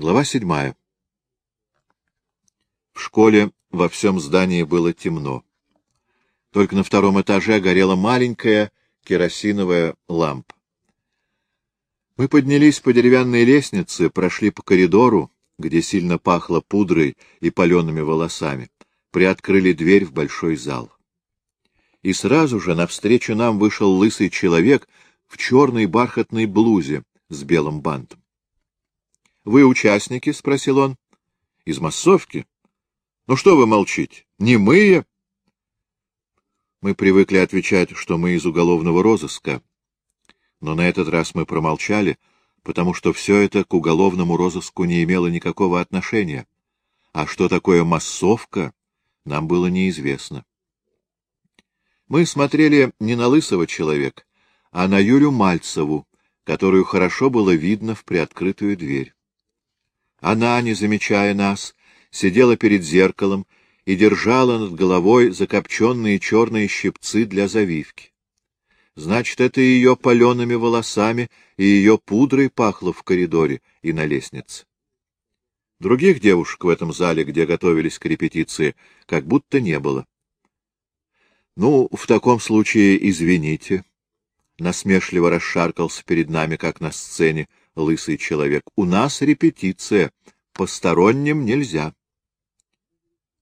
Глава седьмая. В школе во всем здании было темно. Только на втором этаже горела маленькая керосиновая лампа. Мы поднялись по деревянной лестнице, прошли по коридору, где сильно пахло пудрой и палеными волосами, приоткрыли дверь в большой зал. И сразу же навстречу нам вышел лысый человек в черной бархатной блузе с белым бантом. — Вы участники? — спросил он. — Из массовки? — Ну что вы молчите? Немые? Мы привыкли отвечать, что мы из уголовного розыска. Но на этот раз мы промолчали, потому что все это к уголовному розыску не имело никакого отношения. А что такое массовка, нам было неизвестно. Мы смотрели не на лысого человека, а на Юлю Мальцеву, которую хорошо было видно в приоткрытую дверь. Она, не замечая нас, сидела перед зеркалом и держала над головой закопченные черные щипцы для завивки. Значит, это ее палеными волосами и ее пудрой пахло в коридоре и на лестнице. Других девушек в этом зале, где готовились к репетиции, как будто не было. — Ну, в таком случае извините. Насмешливо расшаркался перед нами, как на сцене, лысый человек. — У нас репетиция. Посторонним нельзя.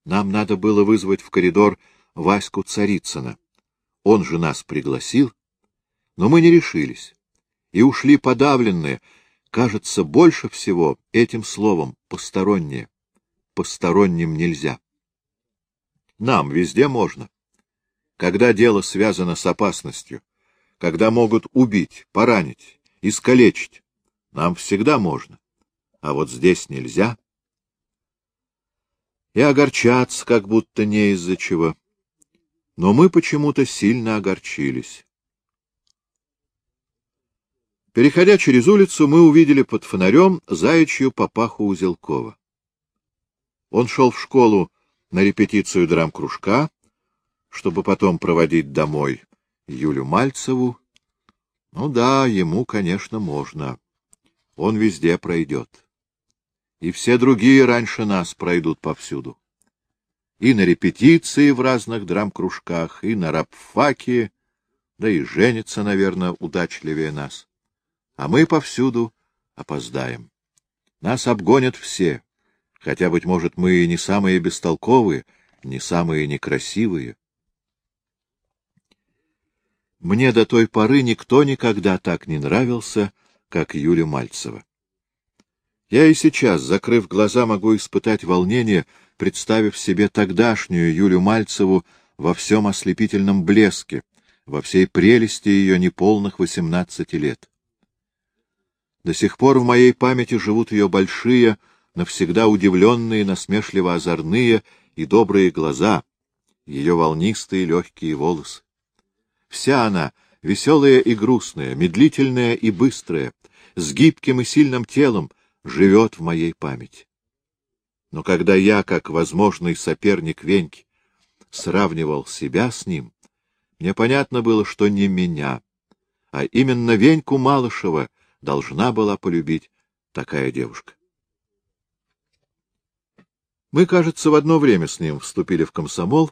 Нам надо было вызвать в коридор Ваську Царицына. Он же нас пригласил. Но мы не решились и ушли подавленные, кажется, больше всего этим словом «постороннее». Посторонним нельзя. Нам везде можно. Когда дело связано с опасностью, когда могут убить, поранить, искалечить, нам всегда можно. А вот здесь нельзя. И огорчаться, как будто не из-за чего. Но мы почему-то сильно огорчились. Переходя через улицу, мы увидели под фонарем заячью папаху Узелкова. Он шел в школу на репетицию драм-кружка, чтобы потом проводить домой Юлю Мальцеву. Ну да, ему, конечно, можно. Он везде пройдет. И все другие раньше нас пройдут повсюду. И на репетиции в разных драм-кружках, и на рабфаке, да и женится, наверное, удачливее нас а мы повсюду опоздаем. Нас обгонят все, хотя, быть может, мы и не самые бестолковые, не самые некрасивые. Мне до той поры никто никогда так не нравился, как Юля Мальцева. Я и сейчас, закрыв глаза, могу испытать волнение, представив себе тогдашнюю Юлю Мальцеву во всем ослепительном блеске, во всей прелести ее неполных восемнадцати лет. До сих пор в моей памяти живут ее большие, навсегда удивленные, насмешливо озорные и добрые глаза, ее волнистые легкие волосы. Вся она, веселая и грустная, медлительная и быстрая, с гибким и сильным телом, живет в моей памяти. Но когда я, как возможный соперник Веньки, сравнивал себя с ним, мне понятно было, что не меня, а именно Веньку Малышева должна была полюбить такая девушка. Мы, кажется, в одно время с ним вступили в комсомол,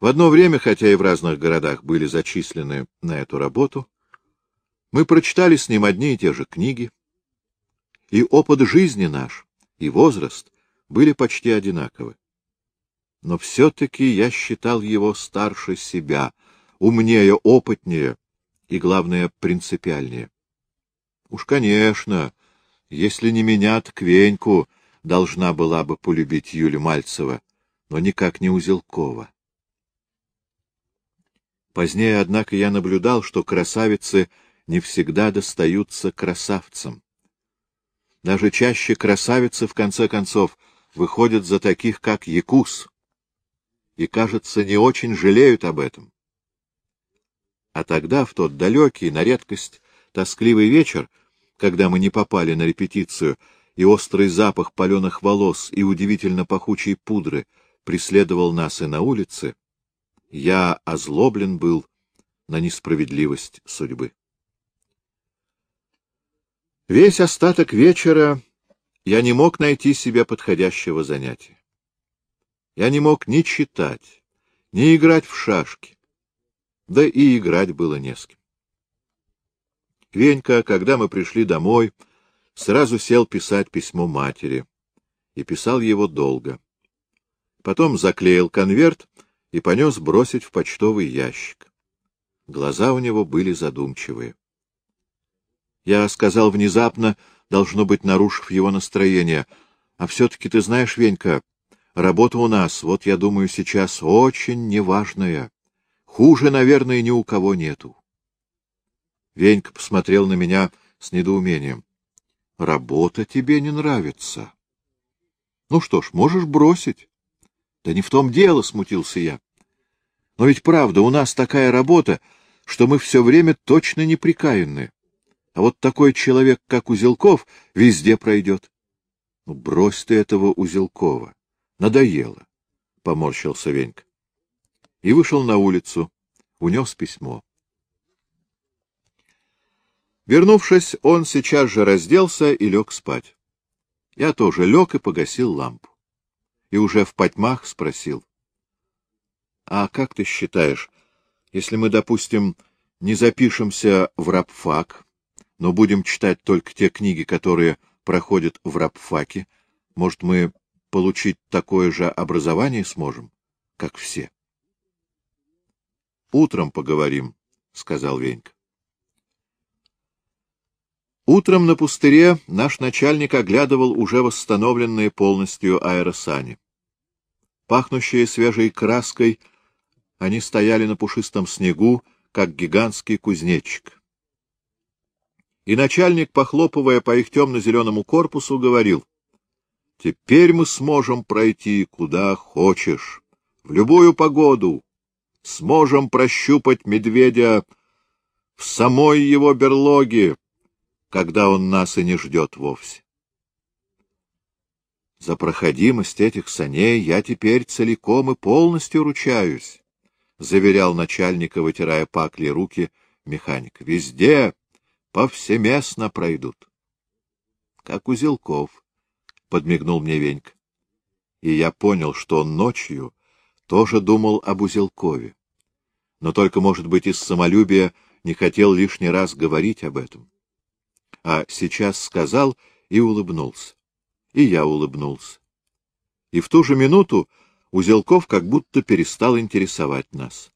в одно время, хотя и в разных городах были зачислены на эту работу, мы прочитали с ним одни и те же книги, и опыт жизни наш, и возраст были почти одинаковы. Но все-таки я считал его старше себя, умнее, опытнее и, главное, принципиальнее. Уж, конечно, если не меня, так Веньку должна была бы полюбить Юля Мальцева, но никак не Узелкова. Позднее, однако, я наблюдал, что красавицы не всегда достаются красавцам. Даже чаще красавицы, в конце концов, выходят за таких, как Якус, и, кажется, не очень жалеют об этом. А тогда, в тот далекий, на редкость, тоскливый вечер, когда мы не попали на репетицию, и острый запах паленых волос и удивительно пахучей пудры преследовал нас и на улице, я озлоблен был на несправедливость судьбы. Весь остаток вечера я не мог найти себе подходящего занятия. Я не мог ни читать, ни играть в шашки, да и играть было не с кем. Венька, когда мы пришли домой, сразу сел писать письмо матери, и писал его долго. Потом заклеил конверт и понес бросить в почтовый ящик. Глаза у него были задумчивые. Я сказал внезапно, должно быть, нарушив его настроение, а все-таки ты знаешь, Венька, работа у нас, вот я думаю, сейчас очень неважная. Хуже, наверное, ни у кого нету. Венька посмотрел на меня с недоумением. — Работа тебе не нравится. — Ну что ж, можешь бросить. — Да не в том дело, — смутился я. — Но ведь правда, у нас такая работа, что мы все время точно неприкаянны. А вот такой человек, как Узелков, везде пройдет. Ну, брось ты этого Узелкова. Надоело, — поморщился Венька. И вышел на улицу, унес письмо. Вернувшись, он сейчас же разделся и лег спать. Я тоже лег и погасил лампу. И уже в потьмах спросил. — А как ты считаешь, если мы, допустим, не запишемся в рабфак, но будем читать только те книги, которые проходят в рабфаке, может, мы получить такое же образование сможем, как все? — Утром поговорим, — сказал Венька. Утром на пустыре наш начальник оглядывал уже восстановленные полностью аэросани. Пахнущие свежей краской — они стояли на пушистом снегу, как гигантский кузнечик. И начальник, похлопывая по их темно-зеленому корпусу, говорил, — Теперь мы сможем пройти куда хочешь, в любую погоду, сможем прощупать медведя в самой его берлоге, когда он нас и не ждет вовсе. За проходимость этих саней я теперь целиком и полностью ручаюсь. — заверял начальника, вытирая пакли руки, механик. — Везде, повсеместно пройдут. — Как Узелков, — подмигнул мне Венька. И я понял, что он ночью тоже думал об Узелкове. Но только, может быть, из самолюбия не хотел лишний раз говорить об этом. А сейчас сказал и улыбнулся. И я улыбнулся. И в ту же минуту Узелков как будто перестал интересовать нас.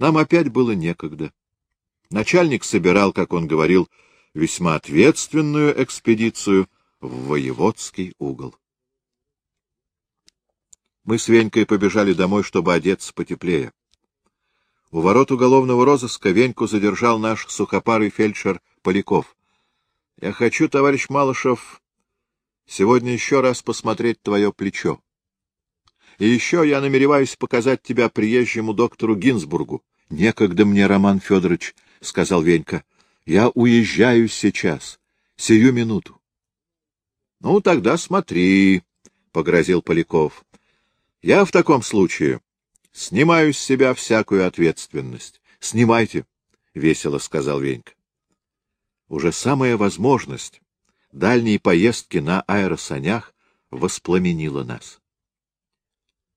Нам опять было некогда. Начальник собирал, как он говорил, весьма ответственную экспедицию в воеводский угол. Мы с Венькой побежали домой, чтобы одеться потеплее. У ворот уголовного розыска Веньку задержал наш сухопарый фельдшер Поляков. — Я хочу, товарищ Малышев, сегодня еще раз посмотреть твое плечо. И еще я намереваюсь показать тебя приезжему доктору Гинзбургу. — Некогда мне, Роман Федорович, — сказал Венька. — Я уезжаю сейчас, сию минуту. — Ну, тогда смотри, — погрозил Поляков. — Я в таком случае снимаю с себя всякую ответственность. — Снимайте, — весело сказал Венька. Уже самая возможность дальней поездки на аэросанях воспламенила нас.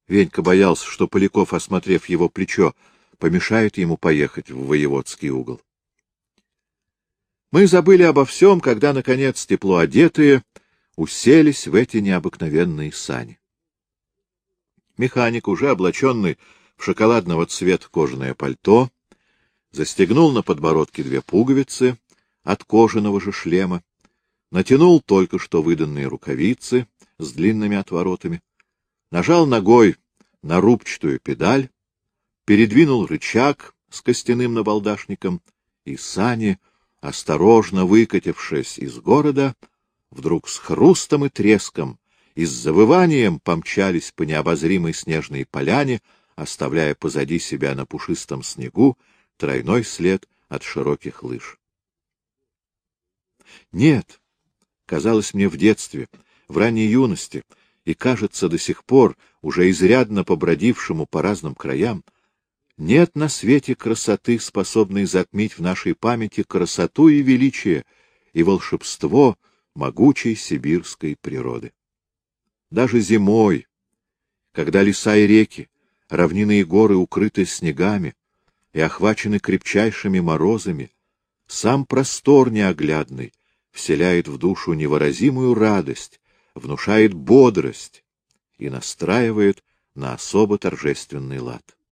Венька боялся, что Поляков, осмотрев его плечо, помешает ему поехать в воеводский угол. Мы забыли обо всем, когда, наконец, тепло одетые, уселись в эти необыкновенные сани. Механик, уже облаченный в шоколадного цвета кожаное пальто, застегнул на подбородке две пуговицы от кожаного же шлема, натянул только что выданные рукавицы с длинными отворотами, нажал ногой на рубчатую педаль, передвинул рычаг с костяным набалдашником, и сани, осторожно выкатившись из города, вдруг с хрустом и треском и с завыванием помчались по необозримой снежной поляне, оставляя позади себя на пушистом снегу тройной след от широких лыж. Нет, казалось мне в детстве, в ранней юности, и, кажется, до сих пор, уже изрядно побродившему по разным краям, нет на свете красоты, способной затмить в нашей памяти красоту и величие, и волшебство могучей сибирской природы. Даже зимой, когда леса и реки, равнины и горы укрыты снегами и охвачены крепчайшими морозами, сам простор неоглядный вселяет в душу невыразимую радость, внушает бодрость и настраивает на особо торжественный лад.